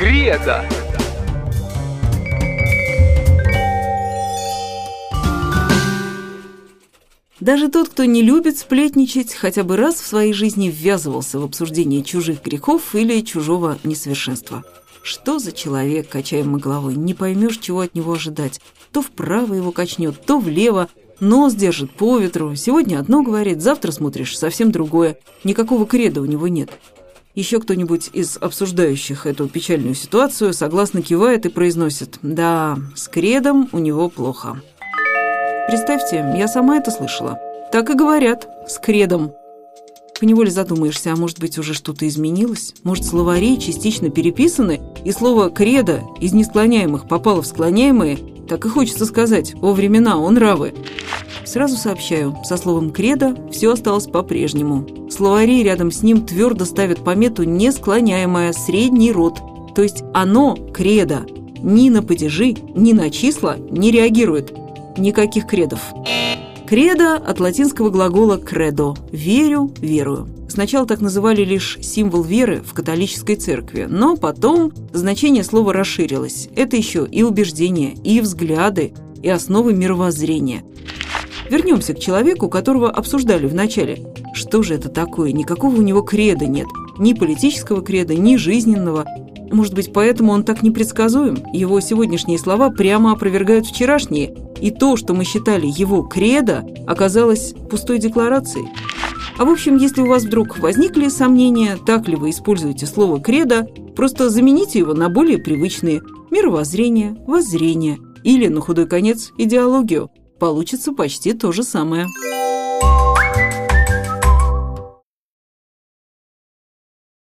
Кредо. Даже тот, кто не любит сплетничать, хотя бы раз в своей жизни ввязывался в обсуждение чужих грехов или чужого несовершенства. Что за человек, качаем мы головой, не поймешь, чего от него ожидать. То вправо его качнет, то влево, нос держит по ветру. Сегодня одно говорит, завтра смотришь совсем другое. Никакого креда у него нет. Еще кто-нибудь из обсуждающих эту печальную ситуацию согласно кивает и произносит «Да, с кредом у него плохо». Представьте, я сама это слышала. Так и говорят, с кредом. Поневоле задумаешься, а может быть уже что-то изменилось? Может, словари частично переписаны, и слово «кредо» из несклоняемых попало в склоняемые? Так и хочется сказать «о времена, он равы». Сразу сообщаю, со словом «кредо» все осталось по-прежнему. Словари рядом с ним твердо ставят помету «несклоняемое средний род», то есть оно, кредо, ни на падежи, ни на числа не реагирует. Никаких кредов. Кредо от латинского глагола «кредо» – «верю», «верую». Сначала так называли лишь символ веры в католической церкви, но потом значение слова расширилось. Это еще и убеждения, и взгляды, и основы мировоззрения. Вернемся к человеку, которого обсуждали в начале. Что же это такое? Никакого у него креда нет. Ни политического креда, ни жизненного. Может быть, поэтому он так непредсказуем? Его сегодняшние слова прямо опровергают вчерашние. И то, что мы считали его кредо, оказалось пустой декларацией. А в общем, если у вас вдруг возникли сомнения, так ли вы используете слово «кредо», просто замените его на более привычные мировоззрение, воззрение или, на худой конец, идеологию – получится почти то же самое.